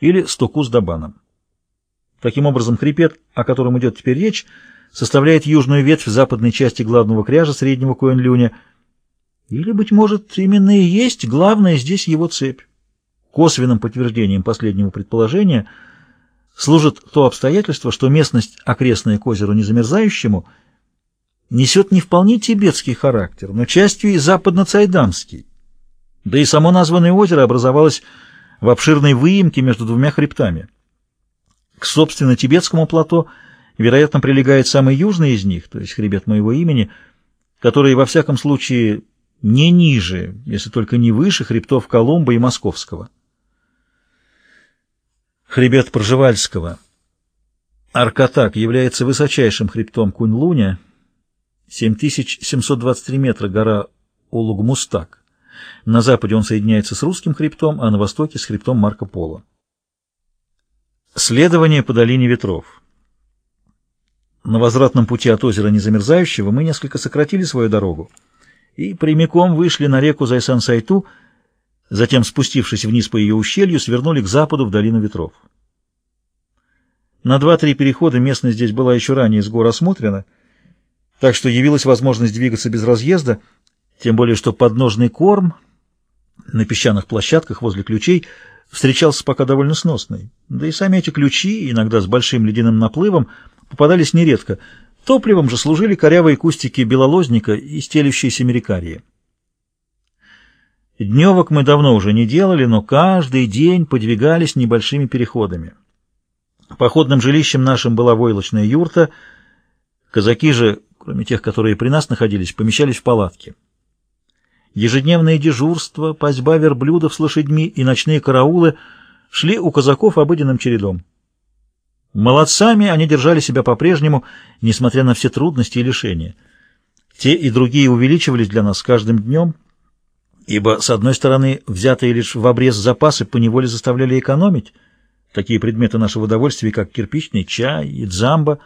или Стокус-Дабаном. Таким образом, хребет, о котором идет теперь речь, составляет южную ветвь западной части главного кряжа среднего Коэн-Люня, или, быть может, именно и есть главная здесь его цепь. Косвенным подтверждением последнего предположения служит то обстоятельство, что местность, окрестная к озеру Незамерзающему, несет не вполне тибетский характер, но частью и западно-цайдамский. Да и само названное озеро образовалось в обширной выемке между двумя хребтами. К собственно тибетскому плато, вероятно, прилегает самый южный из них, то есть хребет моего имени, который во всяком случае не ниже, если только не выше хребтов Колумба и Московского. Хребет Пржевальского. Аркатак является высочайшим хребтом Кунь-Луня, 7723 метра гора Улугмустак. На западе он соединяется с русским хребтом, а на востоке с хребтом Марко Поло. Следование по долине ветров. На возвратном пути от озера Незамерзающего мы несколько сократили свою дорогу и прямиком вышли на реку Зайсан-Сайту, затем, спустившись вниз по ее ущелью, свернули к западу в долину ветров. На два-три перехода местность здесь была еще ранее с гор осмотрена, так что явилась возможность двигаться без разъезда, тем более что подножный корм на песчаных площадках возле ключей – встречался пока довольно сносный. Да и сами эти ключи, иногда с большим ледяным наплывом, попадались нередко. Топливом же служили корявые кустики белолозника и стелющиеся мерикарии. Дневок мы давно уже не делали, но каждый день подвигались небольшими переходами. Походным жилищем нашим была войлочная юрта. Казаки же, кроме тех, которые при нас находились, помещались в палатке. Ежедневные дежурства, пасьба верблюдов с лошадьми и ночные караулы шли у казаков обыденным чередом. Молодцами они держали себя по-прежнему, несмотря на все трудности и лишения. Те и другие увеличивались для нас с каждым днем, ибо, с одной стороны, взятые лишь в обрез запасы поневоле заставляли экономить такие предметы нашего удовольствия, как кирпичный чай и дзамба,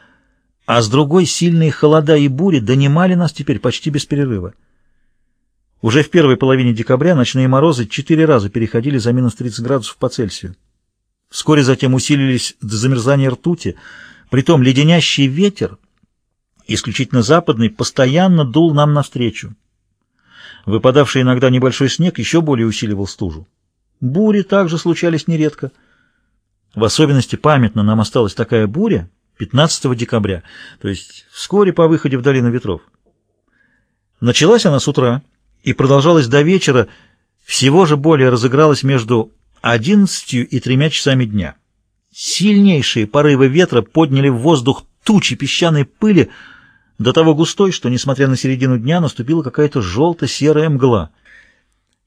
а с другой сильные холода и бури донимали нас теперь почти без перерыва. Уже в первой половине декабря ночные морозы четыре раза переходили за минус 30 градусов по Цельсию. Вскоре затем усилились до замерзания ртути, притом леденящий ветер, исключительно западный, постоянно дул нам навстречу. Выпадавший иногда небольшой снег еще более усиливал стужу. Бури также случались нередко. В особенности памятно нам осталась такая буря 15 декабря, то есть вскоре по выходе в долину ветров. Началась она с утра и продолжалась до вечера, всего же более разыгралась между одиннадцатью и тремя часами дня. Сильнейшие порывы ветра подняли в воздух тучи песчаной пыли, до того густой, что, несмотря на середину дня, наступила какая-то желто-серая мгла.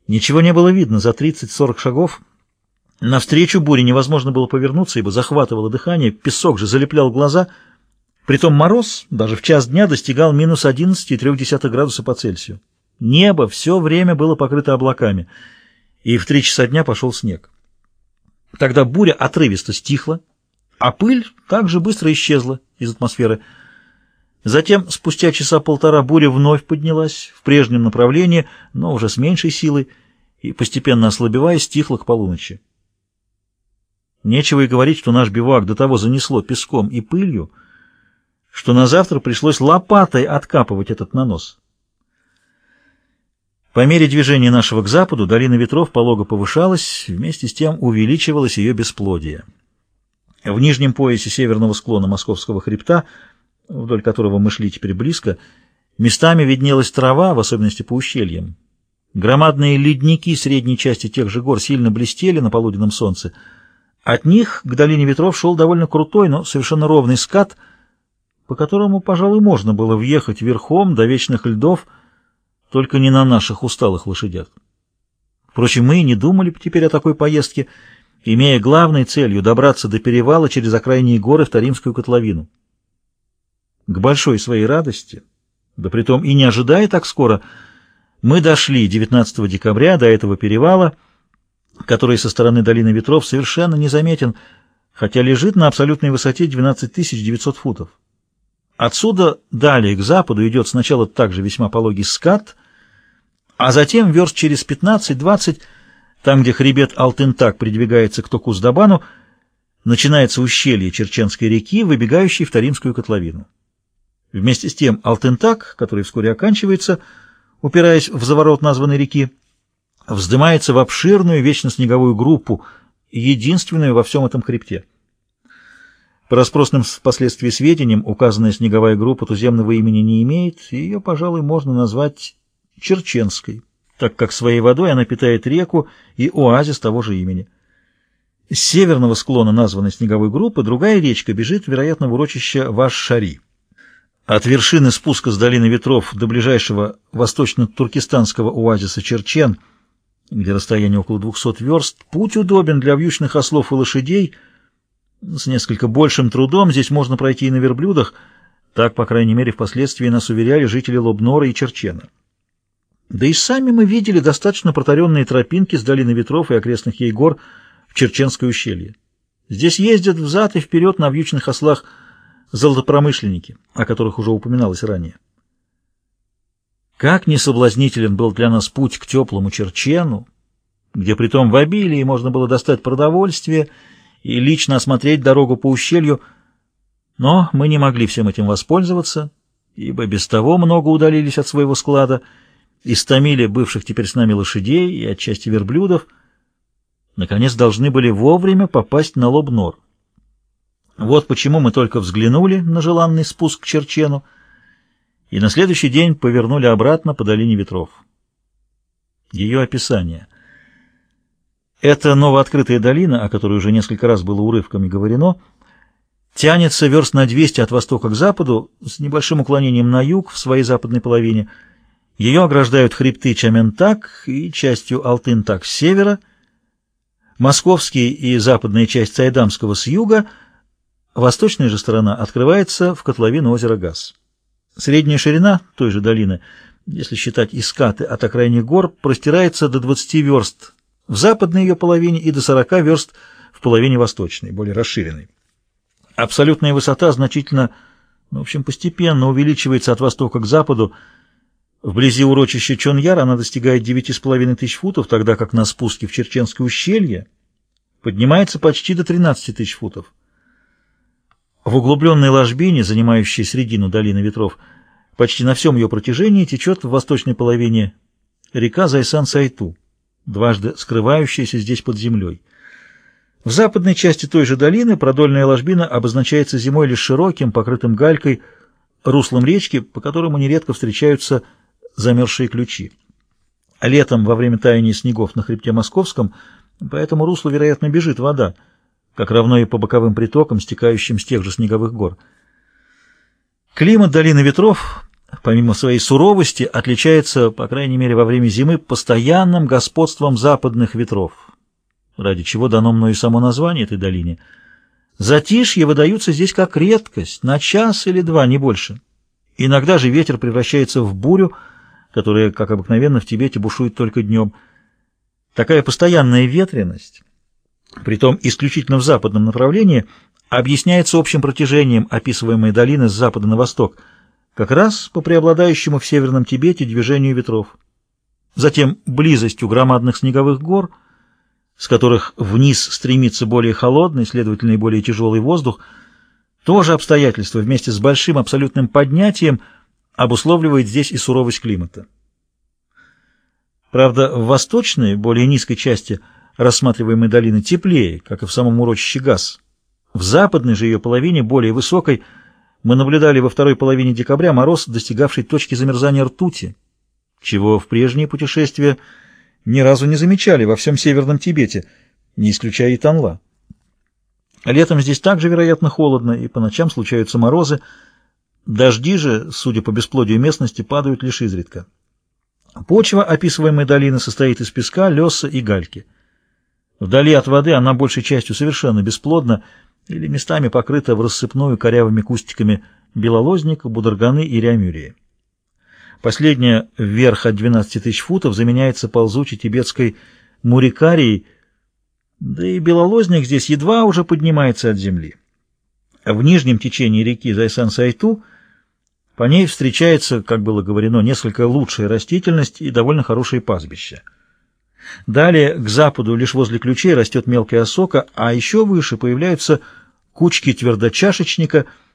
Ничего не было видно за 30-40 шагов. Навстречу буре невозможно было повернуться, ибо захватывало дыхание, песок же залеплял глаза. Притом мороз даже в час дня достигал минус 11,3 градуса по Цельсию. Небо все время было покрыто облаками, и в три часа дня пошел снег. Тогда буря отрывисто стихла, а пыль также быстро исчезла из атмосферы. Затем, спустя часа полтора, буря вновь поднялась в прежнем направлении, но уже с меньшей силой, и, постепенно ослабевая, стихла к полуночи. Нечего и говорить, что наш бивак до того занесло песком и пылью, что на завтра пришлось лопатой откапывать этот нанос. По мере движения нашего к западу долина ветров полого повышалась, вместе с тем увеличивалось ее бесплодие. В нижнем поясе северного склона Московского хребта, вдоль которого мы шли теперь близко, местами виднелась трава, в особенности по ущельям. Громадные ледники средней части тех же гор сильно блестели на полуденном солнце. От них к долине ветров шел довольно крутой, но совершенно ровный скат, по которому, пожалуй, можно было въехать верхом до вечных льдов — только не на наших усталых лошадях. Впрочем, мы и не думали теперь о такой поездке, имея главной целью добраться до перевала через окраинные горы в Таримскую котловину. К большой своей радости, да притом и не ожидая так скоро, мы дошли 19 декабря до этого перевала, который со стороны долины ветров совершенно незаметен, хотя лежит на абсолютной высоте 12 900 футов. Отсюда далее к западу идет сначала также весьма пологий скат — а затем верст через 15-20 Там, где хребет Алтынтак придвигается к Токуздабану, начинается ущелье Черченской реки, выбегающей в Таримскую котловину. Вместе с тем Алтынтак, который вскоре оканчивается, упираясь в заворот названной реки, вздымается в обширную вечно снеговую группу, единственную во всем этом хребте. По распросным впоследствии сведениям, указанная снеговая группа туземного имени не имеет, и ее, пожалуй, можно назвать Черченской так как своей водой она питает реку и оазис того же имени. С северного склона названной снеговой группы другая речка бежит, вероятно, в урочище Ваш-Шари. От вершины спуска с долины ветров до ближайшего восточно-туркестанского оазиса Черчен, где расстояние около 200 верст, путь удобен для вьючных ослов и лошадей. С несколько большим трудом здесь можно пройти и на верблюдах, так, по крайней мере, впоследствии нас уверяли жители Лобнора и Черчена. Да и сами мы видели достаточно протаренные тропинки с долины ветров и окрестных ей гор в Черченское ущелье. Здесь ездят взад и вперед на вьючных ослах золотопромышленники, о которых уже упоминалось ранее. Как несоблазнителен был для нас путь к теплому Черчену, где притом в обилии можно было достать продовольствие и лично осмотреть дорогу по ущелью, но мы не могли всем этим воспользоваться, ибо без того много удалились от своего склада — истомили бывших теперь с нами лошадей и отчасти верблюдов, наконец должны были вовремя попасть на Лобнор. Вот почему мы только взглянули на желанный спуск к Черчену и на следующий день повернули обратно по долине ветров. Ее описание. Эта новооткрытая долина, о которой уже несколько раз было урывками говорено, тянется верст на 200 от востока к западу с небольшим уклонением на юг в своей западной половине – ее ограждают хребты Чаментак и частью Алтынтак с севера, московский и западная часть Цайдамского с юга, восточная же сторона открывается в котловину озера Газ. Средняя ширина той же долины, если считать искаты от окраинных гор, простирается до 20 верст в западной ее половине и до 40 верст в половине восточной, более расширенной. Абсолютная высота значительно, ну, в общем, постепенно увеличивается от востока к западу, Вблизи урочища Чоньяр она достигает 9,5 тысяч футов, тогда как на спуске в Черченское ущелье поднимается почти до 13 тысяч футов. В углубленной ложбине, занимающей середину долины ветров, почти на всем ее протяжении течет в восточной половине река Зайсан-Сайту, дважды скрывающаяся здесь под землей. В западной части той же долины продольная ложбина обозначается зимой лишь широким, покрытым галькой, руслом речки, по которому нередко встречаются замерзшие ключи. Летом, во время таяния снегов на хребте Московском, по этому руслу, вероятно, бежит вода, как равно и по боковым притокам, стекающим с тех же снеговых гор. Климат долины ветров, помимо своей суровости, отличается, по крайней мере, во время зимы, постоянным господством западных ветров, ради чего дано мною само название этой долине. Затишье выдаются здесь как редкость, на час или два, не больше. Иногда же ветер превращается в бурю, которая, как обыкновенно, в Тибете бушует только днем. Такая постоянная ветренность, притом исключительно в западном направлении, объясняется общим протяжением описываемой долины с запада на восток, как раз по преобладающему в Северном Тибете движению ветров. Затем близостью громадных снеговых гор, с которых вниз стремится более холодный, следовательно, и более тяжелый воздух, тоже обстоятельство вместе с большим абсолютным поднятием – обусловливает здесь и суровость климата. Правда, в восточной, более низкой части рассматриваемой долины теплее, как и в самом урочище Газ. В западной же ее половине, более высокой, мы наблюдали во второй половине декабря мороз, достигавший точки замерзания ртути, чего в прежние путешествия ни разу не замечали во всем Северном Тибете, не исключая и Танла. Летом здесь также, вероятно, холодно, и по ночам случаются морозы, Дожди же, судя по бесплодию местности, падают лишь изредка. Почва описываемой долины состоит из песка, леса и гальки. Вдали от воды она большей частью совершенно бесплодна или местами покрыта в рассыпную корявыми кустиками белолозника, бударганы и рямюрии. Последняя вверх от 12 тысяч футов заменяется ползучей тибетской мурикарией, да и белолозник здесь едва уже поднимается от земли. В нижнем течении реки Зайсан-Сайту по ней встречается, как было говорено, несколько лучшая растительность и довольно хорошие пастбища. Далее, к западу, лишь возле ключей, растет мелкая осока, а еще выше появляются кучки твердочашечника,